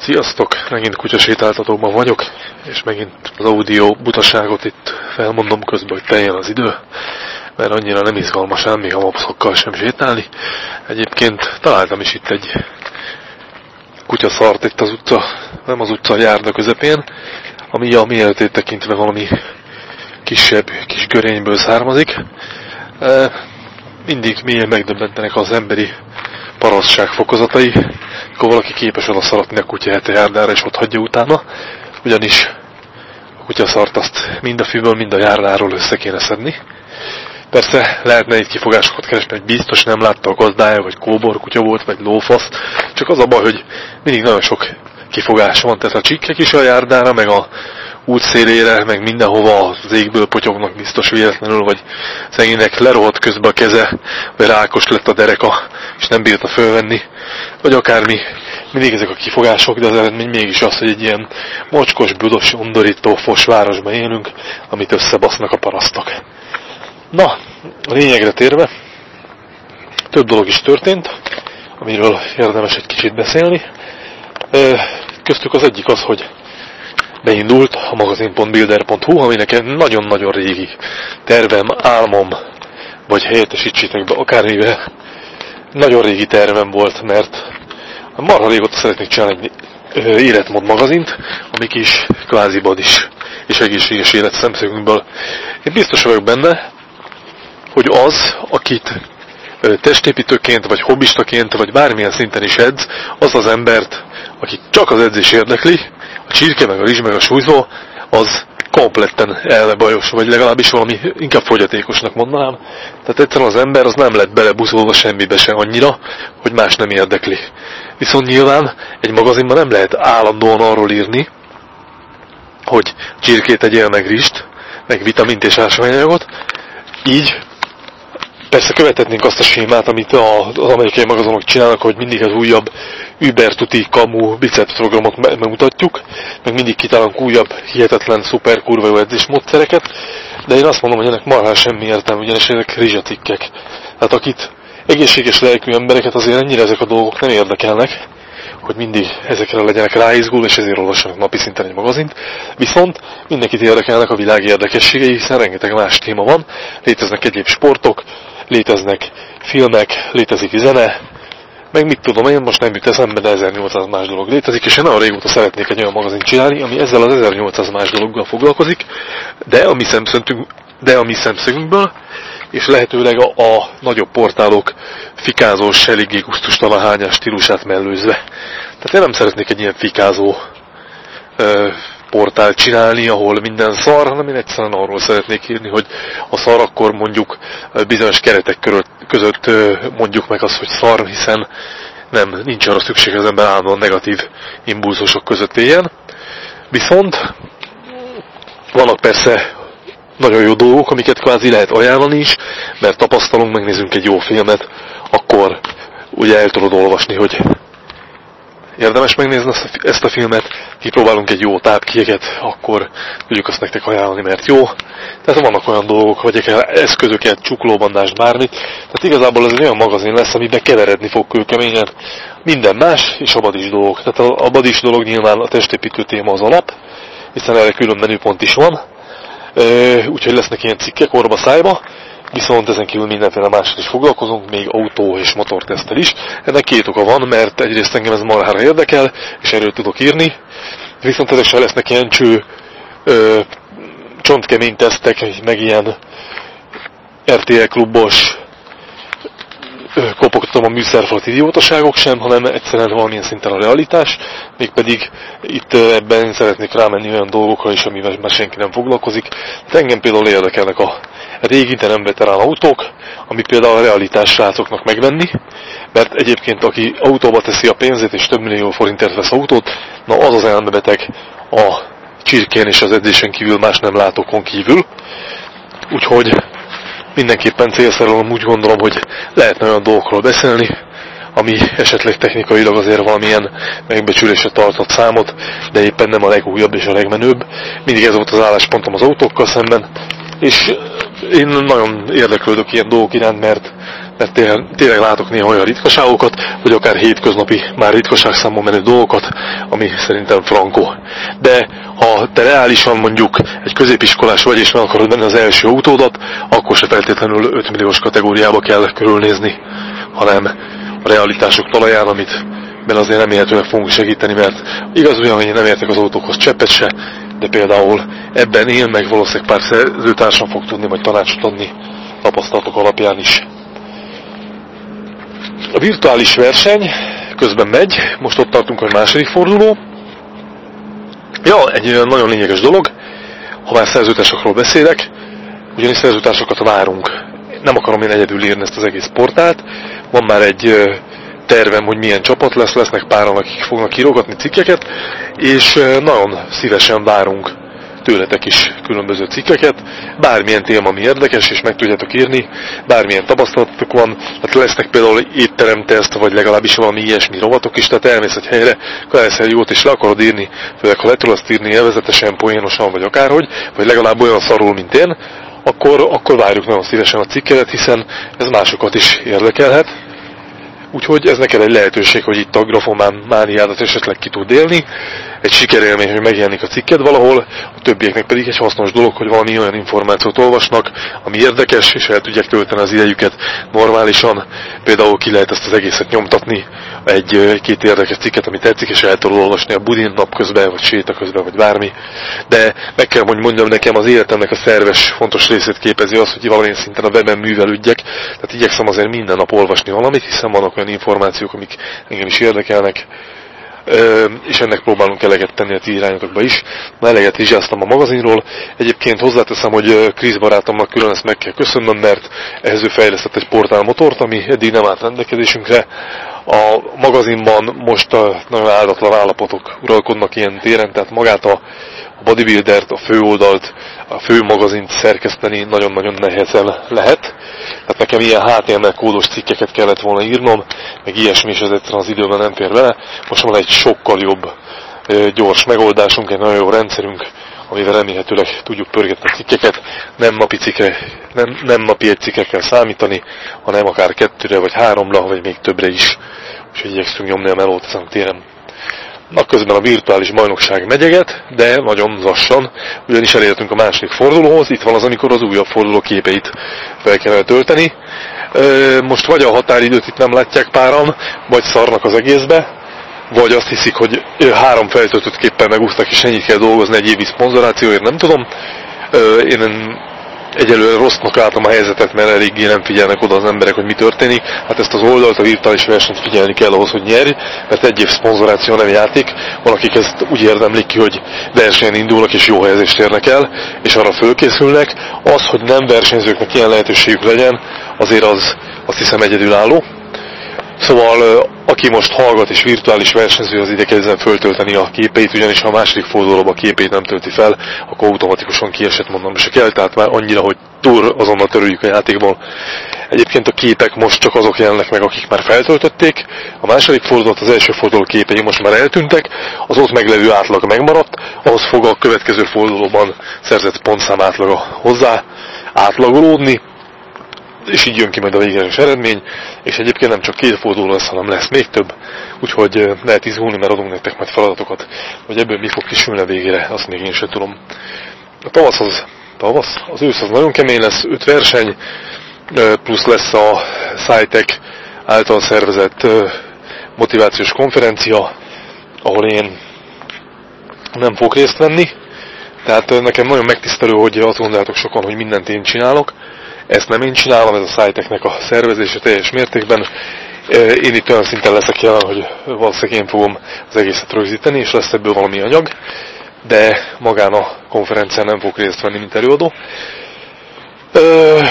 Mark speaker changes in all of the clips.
Speaker 1: Sziasztok! Megint kutyasétáltatóban vagyok, és megint az audio butaságot itt felmondom közben, hogy teljen az idő, mert annyira nem izgalmas ám még a mopszokkal sem sétálni. Egyébként találtam is itt egy kutyaszart itt az utca, nem az utca, járda közepén, ami a méretét tekintve valami kisebb kis görényből származik. E, mindig mélyen megdöbbentenek az emberi parasztság fokozatai, akkor valaki képes oda szaratni a kutya hete járdára, és ott hagyja utána, ugyanis a kutya szart azt mind a fűből, mind a járdáról össze kéne szedni. Persze lehetne egy kifogásokat keresni, hogy biztos nem látta a gazdája, vagy kóbor kutya volt, vagy lófasz, csak az a baj, hogy mindig nagyon sok kifogás van, tehát a csikkek is a járdára, meg a útszélére, meg mindenhova az égből potyognak biztos véletlenül, vagy szegénynek lerohadt közben a keze, vagy rákos lett a dereka, és nem bírta fölvenni, vagy akármi. Mindig ezek a kifogások, de az eredmény mégis az, hogy egy ilyen mocskos, büdös, undorító, fos városban élünk, amit összebasznak a parasztok. Na, a lényegre térve, több dolog is történt, amiről érdemes egy kicsit beszélni. Köztük az egyik az, hogy beindult a magazin.builder.hu, ami nekem nagyon-nagyon régi tervem, álmom, vagy helyettesítsétek be akármivel, nagyon régi tervem volt, mert marha régóta szeretnék csinálni egy életmód magazint, ami kis kvázi is és egészséges élet szemszögünkből. Én biztos vagyok benne, hogy az, akit testépítőként, vagy hobbistaként, vagy bármilyen szinten is edz, az az embert, aki csak az edzés érdekli, a csirke, meg a rizs, meg a súlyzó, az kompletten elbajos, vagy legalábbis valami inkább fogyatékosnak mondanám. Tehát egyszerűen az ember az nem lett belebuszolva semmibe se annyira, hogy más nem érdekli. Viszont nyilván egy magazinban nem lehet állandóan arról írni, hogy csirkét egyél meg rist, meg vitamint és ásványanyagot, így Persze követhetnénk azt a sémát, amit az amerikai magazonok csinálnak, hogy mindig az újabb Uber tuti kamu biceps programot megmutatjuk, meg mindig kitálunk újabb, hihetetlen, szuper kurva jó edzésmódszereket, de én azt mondom, hogy ennek marha semmi értelme, ugyanis ezek rizsatikkek. Tehát akit egészséges lelkű embereket azért ennyire ezek a dolgok nem érdekelnek, hogy mindig ezekre legyenek ráizgul, és ezért olvassanak napi szinten egy magazint. Viszont mindenkit érdekelnek a világ érdekességei, hiszen rengeteg más téma van, léteznek egyéb sportok, léteznek filmek, létezik zene, meg mit tudom én, most nem jut eszembe, de 1800 más dolog létezik, és én nagyon régóta szeretnék egy olyan magazint csinálni, ami ezzel az 1800 más dologgal foglalkozik, de a mi szemszögünk, de a mi szemszögünkből, és lehetőleg a, a nagyobb portálok fikázós, eléggé gusztustalan hányás stílusát mellőzve. Tehát én nem szeretnék egy ilyen fikázó portált csinálni, ahol minden szar, hanem én egyszerűen arról szeretnék írni, hogy a szar akkor mondjuk bizonyos keretek között mondjuk meg azt, hogy szar, hiszen nem, nincs arra szükség, az ember állandóan negatív impulzusok között éljen. Viszont vannak persze nagyon jó dolgok, amiket kvázi lehet ajánlani is, mert tapasztalunk, megnézünk egy jó filmet, akkor ugye el tudod olvasni, hogy érdemes megnézni ezt a filmet, kipróbálunk egy jó tápkieket, akkor tudjuk azt nektek ajánlani, mert jó. Tehát vannak olyan dolgok, vagy eszközöket, csuklóbandást, bármit. Tehát igazából ez egy olyan magazin lesz, amiben keveredni fog kőkeményen minden más, és a badis dolgok. Tehát a, a badis dolog nyilván a testépítő téma az alap, hiszen erre külön menüpont is van. Úgyhogy lesznek ilyen cikkek orba szájba, viszont ezen kívül mindenféle másról is foglalkozunk, még autó és motortesztel is. Ennek két oka van, mert egyrészt engem ez marhára érdekel, és erről tudok írni, viszont ezek sem lesznek ilyen cső, ö, csontkemény tesztek, meg ilyen RTL klubos kopogtatom a műszerfalt idiótaságok sem, hanem egyszerűen valamilyen szinten a realitás, mégpedig itt ebben szeretnék rámenni olyan dolgokra is, amivel már senki nem foglalkozik. Hát engem például érdekelnek a régi, de nem autók, ami például a realitás srácoknak megvenni, mert egyébként aki autóba teszi a pénzét és több millió forintért vesz autót, na az az elmebeteg a csirkén és az edzésen kívül más nem látókon kívül. Úgyhogy mindenképpen célszerűen úgy gondolom, hogy lehetne olyan dolgokról beszélni, ami esetleg technikailag azért valamilyen megbecsülésre tartott számot, de éppen nem a legújabb és a legmenőbb. Mindig ez volt az álláspontom az autókkal szemben, és én nagyon érdeklődök ilyen dolgok iránt, mert mert tényleg, tényleg látok néha olyan ritkaságokat, vagy akár hétköznapi, már ritkaság számon menő dolgokat, ami szerintem frankó. De ha te reálisan mondjuk egy középiskolás vagy, és meg akarod venni az első autódat, akkor se feltétlenül 5 milliós kategóriába kell körülnézni, hanem a realitások talaján, amit ben azért nem érhetőleg fogunk segíteni, mert igaz olyan, hogy én nem értek az autókhoz cseppet se, de például ebben én meg valószínűleg pár szerzőtársam fog tudni majd tanácsot adni tapasztalatok alapján is. A virtuális verseny közben megy, most ott tartunk, hogy második forduló. Ja, egy nagyon lényeges dolog, ha már szerzőtársakról beszélek, ugyanis szerzőtársakat várunk. Nem akarom én egyedül írni ezt az egész portált, van már egy tervem, hogy milyen csapat lesz, lesznek páran, akik fognak írogatni cikkeket, és nagyon szívesen várunk tőletek is különböző cikkeket, bármilyen téma, ami érdekes, és meg tudjátok írni, bármilyen tapasztalatok van, tehát lesznek például étteremteszt, vagy legalábbis valami ilyesmi rovatok is, tehát elmész egy helyre, egy jót is le akarod írni, főleg ha le tudod azt írni élvezetesen, poénosan, vagy akárhogy, vagy legalább olyan szarul, mint én, akkor, akkor várjuk nagyon szívesen a cikkedet, hiszen ez másokat is érdekelhet. Úgyhogy ez neked egy lehetőség, hogy itt a grafomán mániádat esetleg ki tud élni, egy sikerélmény, hogy megjelenik a cikked valahol, a többieknek pedig egy hasznos dolog, hogy valami olyan információt olvasnak, ami érdekes, és el tudják tölteni az idejüket normálisan. Például ki lehet ezt az egészet nyomtatni, egy-két érdekes cikket, ami tetszik, és el tudod olvasni a budin nap közben, vagy séta közben, vagy bármi. De meg kell hogy mondjam, nekem az életemnek a szerves, fontos részét képezi az, hogy valamilyen szinten a webben művelődjek. Tehát igyekszem azért minden nap olvasni valamit, hiszen vannak olyan információk, amik engem is érdekelnek, és ennek próbálunk eleget tenni a ti irányotokba is. Ma eleget vizsgáztam a magazinról. Egyébként hozzáteszem, hogy Krisz barátomnak külön ezt meg kell köszönnöm, mert ehhez ő fejlesztett egy portálmotort, ami eddig nem állt rendelkezésünkre. A magazinban most nagyon áldatlan állapotok uralkodnak ilyen téren, tehát magát a bodybuildert, a főoldalt, a fő magazint szerkeszteni nagyon-nagyon nehezen lehet. Tehát nekem ilyen HTML kódos cikkeket kellett volna írnom, meg ilyesmi, és ez egyszerűen az időben nem fér vele. Most van egy sokkal jobb, gyors megoldásunk, egy nagyon jó rendszerünk, amivel remélhetőleg tudjuk pörgetni a cikkeket. Nem napi, cikke, nem, nem napi egy cikkre számítani, hanem akár kettőre, vagy háromra, vagy még többre is. Úgyhogy igyekszünk nyomni a melót ezen a téren. Közben a virtuális bajnokság megyeget, de nagyon lassan, ugyanis elértünk a második fordulóhoz, itt van az, amikor az újabb forduló képeit fel kell tölteni. Most vagy a határidőt itt nem látják páran, vagy szarnak az egészbe, vagy azt hiszik, hogy három feltöltött képpel megúsztak, és ennyit kell dolgozni egy évi szponzorációért, nem tudom. Én egyelőre rossznak látom a helyzetet, mert eléggé nem figyelnek oda az emberek, hogy mi történik. Hát ezt az oldalt, a virtuális versenyt figyelni kell ahhoz, hogy nyerj, mert egy év szponzoráció nem játék. Valakik ezt úgy érdemlik ki, hogy versenyen indulnak és jó helyezést érnek el, és arra fölkészülnek. Az, hogy nem versenyzőknek ilyen lehetőségük legyen, azért az azt hiszem egyedülálló. Szóval aki most hallgat és virtuális versenyző, az ide kezden föltölteni a képeit, ugyanis ha a második fordulóban a képét nem tölti fel, akkor automatikusan kiesett mondom se kell, tehát már annyira, hogy túl azonnal törüljük a játékból. Egyébként a képek most csak azok jelennek meg, akik már feltöltötték. A második fordulót, az első forduló képei most már eltűntek, az ott meglevő átlag megmaradt, ahhoz fog a következő fordulóban szerzett pontszám átlaga hozzá átlagolódni, és így jön ki majd a végeres eredmény, és egyébként nem csak két forduló lesz, hanem lesz még több, úgyhogy lehet izgulni, mert adunk nektek majd feladatokat, hogy ebből mi fog kisülni a végére, azt még én sem tudom. A tavasz az, tavasz, az ősz az nagyon kemény lesz, öt verseny, plusz lesz a SciTech által szervezett motivációs konferencia, ahol én nem fogok részt venni, tehát nekem nagyon megtisztelő, hogy azt gondoljátok sokan, hogy mindent én csinálok, ezt nem én csinálom, ez a szájteknek a szervezése teljes mértékben. Én itt olyan szinten leszek jelen, hogy valószínűleg én fogom az egészet rögzíteni, és lesz ebből valami anyag, de magán a konferencián nem fog részt venni, mint előadó.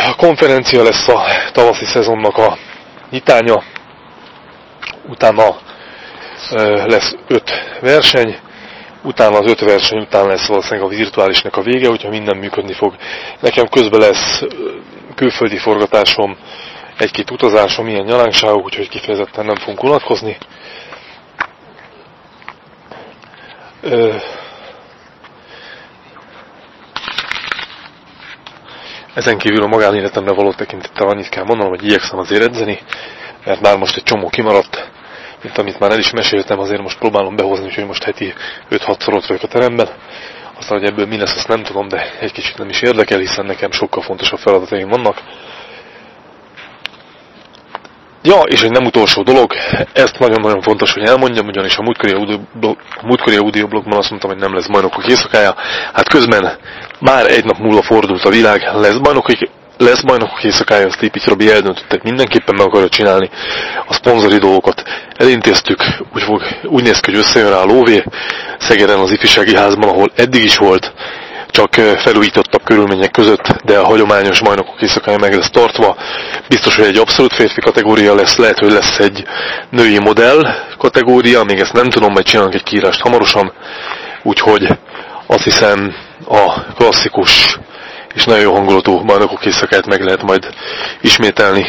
Speaker 1: A konferencia lesz a tavaszi szezonnak a nyitánya, utána lesz öt verseny, utána az öt verseny után lesz valószínűleg a virtuálisnak a vége, hogyha minden működni fog. Nekem közben lesz külföldi forgatásom, egy-két utazásom, ilyen nyalánkságok, úgyhogy kifejezetten nem fogunk unatkozni. Ezen kívül a magánéletemre való tekintettel annyit kell mondanom, hogy igyekszem azért edzeni, mert már most egy csomó kimaradt, mint amit már el is meséltem, azért most próbálom behozni, úgyhogy most heti 5-6-szor ott vagyok a teremben. Aztán, hogy ebből mi lesz, azt nem tudom, de egy kicsit nem is érdekel, hiszen nekem sokkal fontosabb feladataim vannak. Ja, és egy nem utolsó dolog, ezt nagyon-nagyon fontos, hogy elmondjam, ugyanis a múltkori, audioblog, a múltkori audioblogban azt mondtam, hogy nem lesz bajnokok éjszakája. Hát közben már egy nap múlva fordult a világ, lesz bajnokok, lesz bajnokok éjszakája, azt Tipic Robi eldöntöttek, mindenképpen meg akarja csinálni a szponzori dolgokat. Elintéztük, úgy, fog, úgy néz ki, hogy összejön rá a lóvé, Szegeden az ifjúsági házban, ahol eddig is volt, csak felújítottabb körülmények között, de a hagyományos bajnokok éjszakája meg lesz tartva. Biztos, hogy egy abszolút férfi kategória lesz, lehet, hogy lesz egy női modell kategória, még ezt nem tudom, majd csinálunk egy kiírást hamarosan, úgyhogy azt hiszem a klasszikus és nagyon jó hangulatú bajnokok éjszakát meg lehet majd ismételni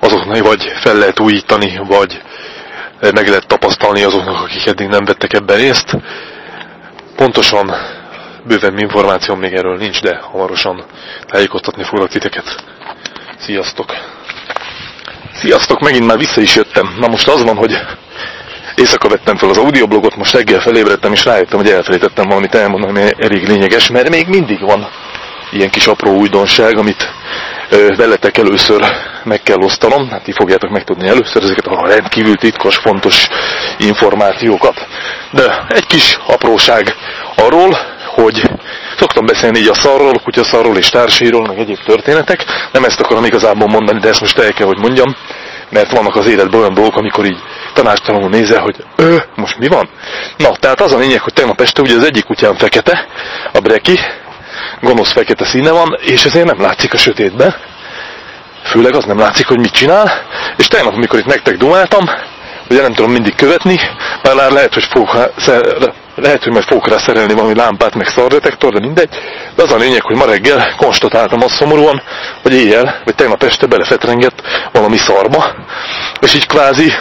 Speaker 1: azoknak, vagy fel lehet újítani, vagy meg lehet tapasztalni azoknak, akik eddig nem vettek ebben részt. Pontosan bőven információm még erről nincs, de hamarosan tájékoztatni foglak titeket. Sziasztok! Sziasztok, megint már vissza is jöttem. Na most az van, hogy éjszaka vettem fel az audioblogot, most reggel felébredtem, és rájöttem, hogy elfelejtettem valamit elmondani, ami elég lényeges, mert még mindig van ilyen kis apró újdonság, amit veletek először meg kell osztanom, hát ti fogjátok megtudni először ezeket a rendkívül titkos, fontos információkat. De egy kis apróság arról, hogy szoktam beszélni így a szarról, kutyaszarról és társairól, meg egyéb történetek. Nem ezt akarom igazából mondani, de ezt most el kell, hogy mondjam, mert vannak az életben olyan dolgok, amikor így tanástalanul nézel, hogy ő, most mi van? Na, tehát az a lényeg, hogy tegnap este ugye az egyik kutyám fekete, a breki, gonosz fekete színe van, és ezért nem látszik a sötétben. Főleg az nem látszik, hogy mit csinál. És tegnap, amikor itt nektek dumáltam, ugye nem tudom mindig követni, már lehet, hogy fogok, lehet, hogy majd fogok rá szerelni valami lámpát, meg szardetektor, de mindegy. De az a lényeg, hogy ma reggel konstatáltam azt szomorúan, hogy éjjel, vagy tegnap este belefetrengett valami szarba, és így kvázi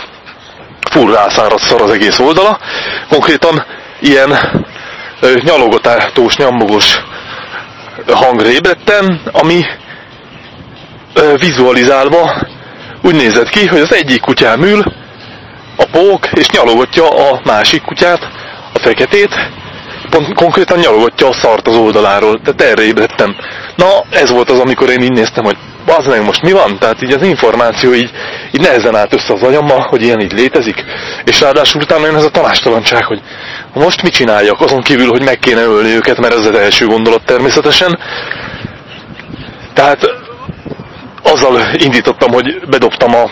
Speaker 1: full rászáradt szar az egész oldala. Konkrétan ilyen nyalogatátós, nyammogos hangra ébredtem, ami vizualizálva úgy nézett ki, hogy az egyik kutyám ül, a pók, és nyalogatja a másik kutyát, a feketét, pont konkrétan nyalogatja a szart az oldaláról, tehát erre ébredtem. Na, ez volt az, amikor én így néztem, hogy az meg most mi van? Tehát így az információ így, így nehezen állt össze az agyammal, hogy ilyen így létezik, és ráadásul utána jön ez a tanástalanság, hogy most mit csináljak, azon kívül, hogy meg kéne ölni őket, mert ez az első gondolat természetesen. Tehát azzal indítottam, hogy bedobtam a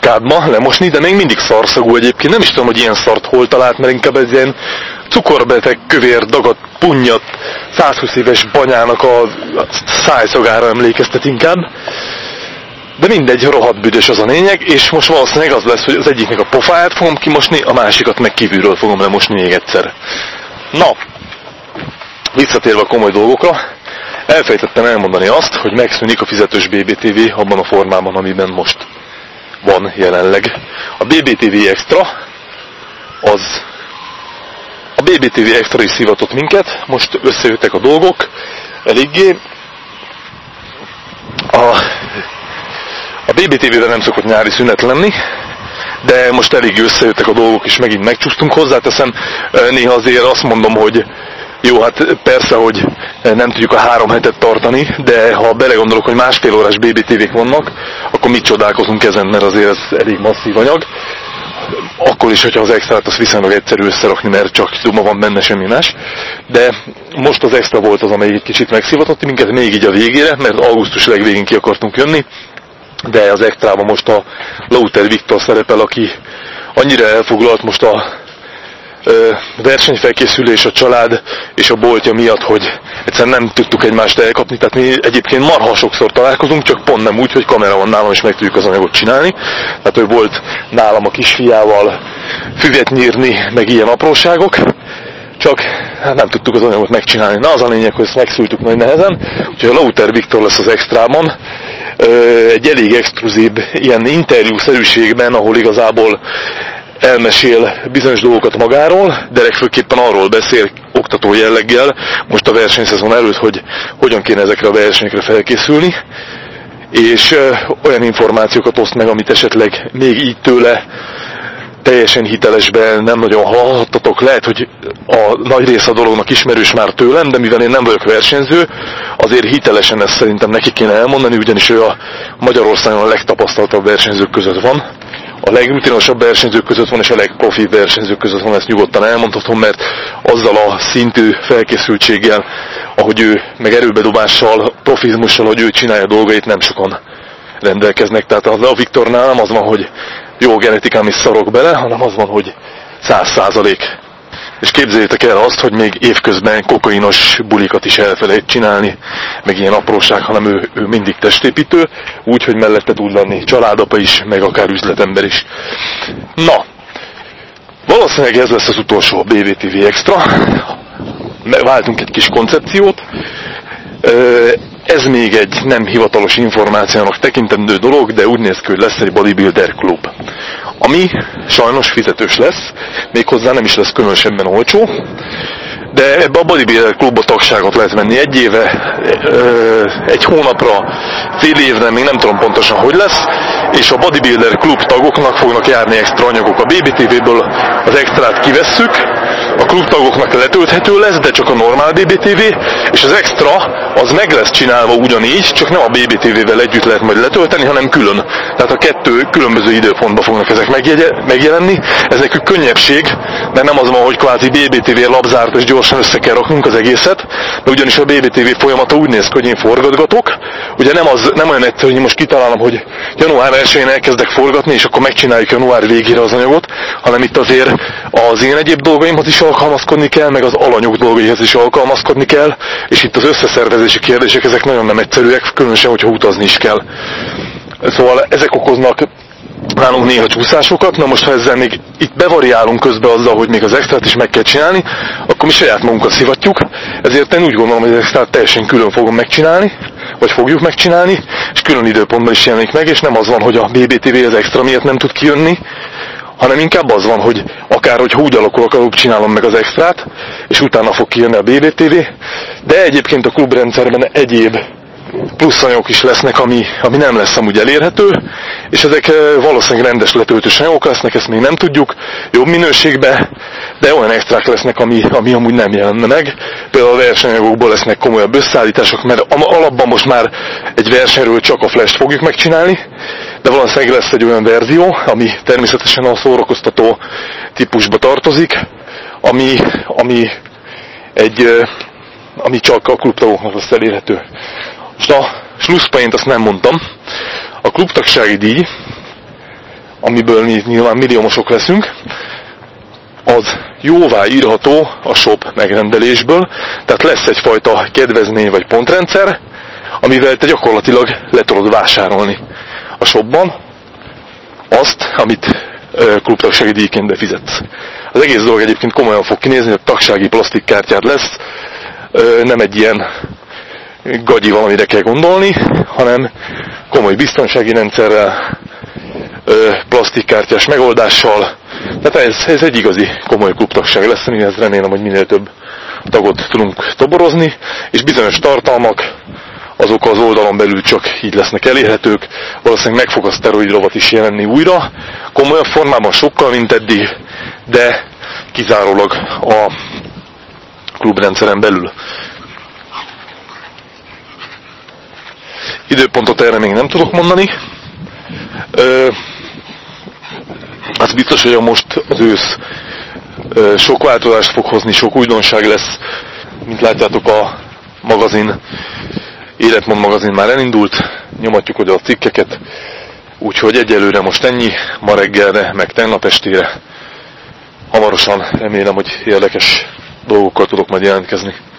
Speaker 1: kádba lemosni, de még mindig szarszagú egyébként. Nem is tudom, hogy ilyen szart hol talált, mert inkább egy ilyen cukorbeteg, kövér, dagat, punnyat, 120 éves banyának a szájszagára emlékeztet inkább. De mindegy, rohadt büdös az a lényeg, és most valószínűleg az lesz, hogy az egyiknek a pofáját fogom kimosni, a másikat meg kívülről fogom lemosni még egyszer. Na, visszatérve a komoly dolgokra, elfejtettem elmondani azt, hogy megszűnik a fizetős BBTV abban a formában, amiben most van jelenleg. A BBTV Extra az a BBTV Extra is szivatott minket, most összejöttek a dolgok eléggé. A a BBTV-ben nem szokott nyári szünet lenni, de most elég összejöttek a dolgok, és megint megcsúsztunk. Hozzáteszem, néha azért azt mondom, hogy jó, hát persze, hogy nem tudjuk a három hetet tartani, de ha belegondolok, hogy másfél órás BBTV-k vannak, akkor mit csodálkozunk ezen, mert azért ez elég masszív anyag. Akkor is, hogyha az extrát az viszonylag egyszerű összerakni, mert csak duma van benne, semmi más. De most az extra volt az, amelyik egy kicsit megszivatott minket, még így a végére, mert augusztus legvégén ki akartunk jönni de az extrában most a Lauter Viktor szerepel, aki annyira elfoglalt most a versenyfelkészülés, a család és a boltja miatt, hogy egyszerűen nem tudtuk egymást elkapni, tehát mi egyébként marha sokszor találkozunk, csak pont nem úgy, hogy kamera van nálam, és meg tudjuk az anyagot csinálni. Tehát ő volt nálam a kisfiával füvet nyírni, meg ilyen apróságok, csak hát nem tudtuk az anyagot megcsinálni. Na az a lényeg, hogy ezt megszültük nagy nehezen, úgyhogy a Lauter Viktor lesz az extrában, egy elég exkluzív ilyen interjúszerűségben, ahol igazából elmesél bizonyos dolgokat magáról, de legfőképpen arról beszél oktató jelleggel most a versenyszezon előtt, hogy hogyan kéne ezekre a versenyekre felkészülni, és olyan információkat oszt meg, amit esetleg még így tőle teljesen hitelesben nem nagyon hallhattatok. Lehet, hogy a nagy része a dolognak ismerős már tőlem, de mivel én nem vagyok versenyző, azért hitelesen ezt szerintem neki kéne elmondani, ugyanis ő a Magyarországon a legtapasztaltabb versenyzők között van. A legrutinosabb versenyzők között van, és a legprofibb versenyzők között van, ezt nyugodtan elmondhatom, mert azzal a szintű felkészültséggel, ahogy ő, meg erőbedobással, profizmussal, hogy ő csinálja a dolgait, nem sokan rendelkeznek. Tehát a Viktornál nem az van, hogy jó genetikám is szarok bele, hanem az van, hogy száz százalék. És képzeljétek el azt, hogy még évközben kokainos bulikat is elfelejt csinálni, meg ilyen apróság, hanem ő, ő mindig testépítő, úgy, hogy mellette tud lenni családapa is, meg akár üzletember is. Na, valószínűleg ez lesz az utolsó a BVTV Extra. Váltunk egy kis koncepciót. Ez még egy nem hivatalos információnak tekintendő dolog, de úgy néz ki, hogy lesz egy bodybuilder klub. Ami sajnos fizetős lesz, méghozzá nem is lesz különösebben olcsó, de ebbe a bodybuilder klubba tagságot lehet venni egy éve, egy hónapra, fél évre, még nem tudom pontosan, hogy lesz, és a bodybuilder klub tagoknak fognak járni extra anyagok. A BBTV-ből az extrát kivesszük, a klubtagoknak letölthető lesz, de csak a normál BBTV, és az extra az meg lesz csinálva ugyanígy, csak nem a BBTV-vel együtt lehet majd letölteni, hanem külön. Tehát a kettő különböző időpontban fognak ezek megjelenni. Ez nekünk könnyebbség, mert nem az van, hogy kvázi BBTV labzárt és gyorsan össze kell raknunk az egészet, de ugyanis a BBTV folyamata úgy néz ki, hogy én forgatgatok. Ugye nem, az, nem olyan egyszerű, hogy most kitalálom, hogy január 1-én elkezdek forgatni, és akkor megcsináljuk január végére az anyagot, hanem itt azért az én egyéb dolgaimhoz is alkalmazkodni kell, meg az alanyok dolgaihez is alkalmazkodni kell, és itt az összeszervezési kérdések, ezek nagyon nem egyszerűek, különösen, hogyha utazni is kell. Szóval ezek okoznak nálunk néha csúszásokat, na most ha ezzel még itt bevariálunk közben azzal, hogy még az extrát is meg kell csinálni, akkor mi saját magunkat szivatjuk, ezért én úgy gondolom, hogy az extrát teljesen külön fogom megcsinálni, vagy fogjuk megcsinálni, és külön időpontban is jelenik meg, és nem az van, hogy a BBTV az extra miatt nem tud kijönni, hanem inkább az van, hogy akár, hogy úgy alakul, akkor csinálom meg az extrát, és utána fog kijönni a BBTV, de egyébként a klubrendszerben egyéb pluszanyagok is lesznek, ami, ami nem lesz amúgy elérhető, és ezek eh, valószínűleg rendes letöltős anyagok lesznek, ezt még nem tudjuk, jobb minőségbe, de olyan extrák lesznek, ami, ami amúgy nem jelenne meg. Például a versenyanyagokból lesznek komolyabb összeállítások, mert alapban most már egy versenyről csak a flash fogjuk megcsinálni, de valószínűleg lesz egy olyan verzió, ami természetesen a szórakoztató típusba tartozik, ami, ami egy ami csak a klubtagoknak lesz elérhető. Most a slusszpaint azt nem mondtam. A klubtagsági díj, amiből mi nyilván milliómosok leszünk, az jóvá írható a shop megrendelésből, tehát lesz egyfajta kedvezmény vagy pontrendszer, amivel te gyakorlatilag le tudod vásárolni a shopban azt, amit klubtagsági díjként befizetsz. Az egész dolog egyébként komolyan fog kinézni, hogy tagsági plastikkártyád lesz, nem egy ilyen gagyi valamire kell gondolni, hanem komoly biztonsági rendszerrel, plastikkártyás megoldással. Tehát ez, ez egy igazi komoly klubtagság lesz, ez remélem, hogy minél több tagot tudunk toborozni, és bizonyos tartalmak azok az oldalon belül csak így lesznek elérhetők. Valószínűleg meg fog a szteroid rovat is jelenni újra, komolyabb formában sokkal, mint eddig, de kizárólag a klubrendszeren belül. Időpontot erre még nem tudok mondani. Ö, az biztos, hogy a most az ősz ö, sok változást fog hozni, sok újdonság lesz. Mint látjátok a magazin, Életmond magazin már elindult, nyomatjuk oda a cikkeket, úgyhogy egyelőre most ennyi, ma reggelre, meg tegnap estére. Hamarosan remélem, hogy érdekes dolgokkal tudok majd jelentkezni.